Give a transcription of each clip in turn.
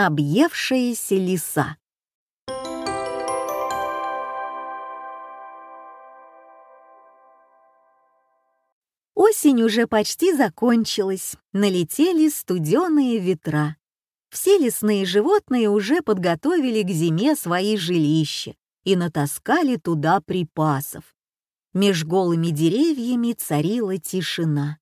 Объевшаяся лиса. Осень уже почти закончилась, налетели студеные ветра. Все лесные животные уже подготовили к зиме свои жилища и натаскали туда припасов. Меж голыми деревьями царила тишина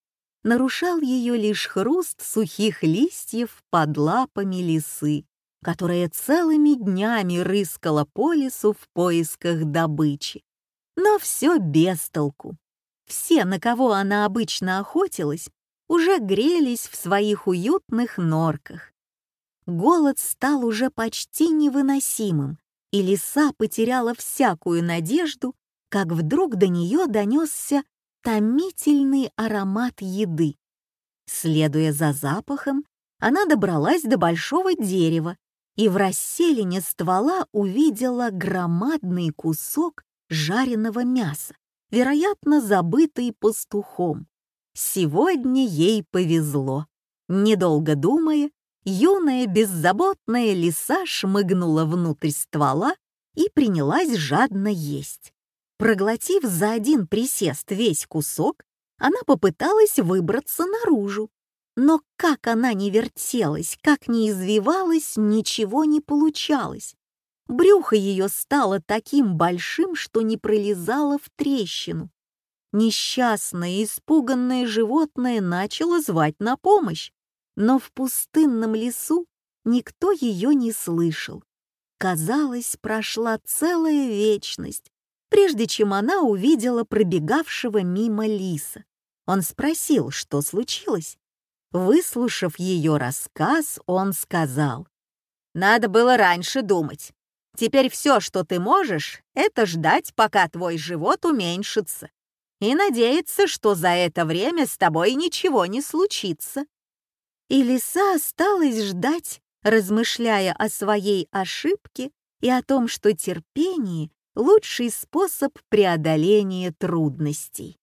нарушал ее лишь хруст сухих листьев под лапами лисы, которая целыми днями рыскала по лесу в поисках добычи. Но все без толку. Все, на кого она обычно охотилась, уже грелись в своих уютных норках. Голод стал уже почти невыносимым, и лиса потеряла всякую надежду, как вдруг до нее донесся томительный аромат еды. Следуя за запахом, она добралась до большого дерева и в расселине ствола увидела громадный кусок жареного мяса, вероятно, забытый пастухом. Сегодня ей повезло. Недолго думая, юная беззаботная лиса шмыгнула внутрь ствола и принялась жадно есть. Проглотив за один присест весь кусок, она попыталась выбраться наружу. Но как она не вертелась, как не извивалась, ничего не получалось. Брюхо ее стало таким большим, что не пролезало в трещину. Несчастное, испуганное животное начало звать на помощь, но в пустынном лесу никто ее не слышал. Казалось, прошла целая вечность, прежде чем она увидела пробегавшего мимо лиса. Он спросил, что случилось. Выслушав ее рассказ, он сказал, «Надо было раньше думать. Теперь все, что ты можешь, это ждать, пока твой живот уменьшится, и надеяться, что за это время с тобой ничего не случится». И лиса осталась ждать, размышляя о своей ошибке и о том, что терпение лучший способ преодоления трудностей.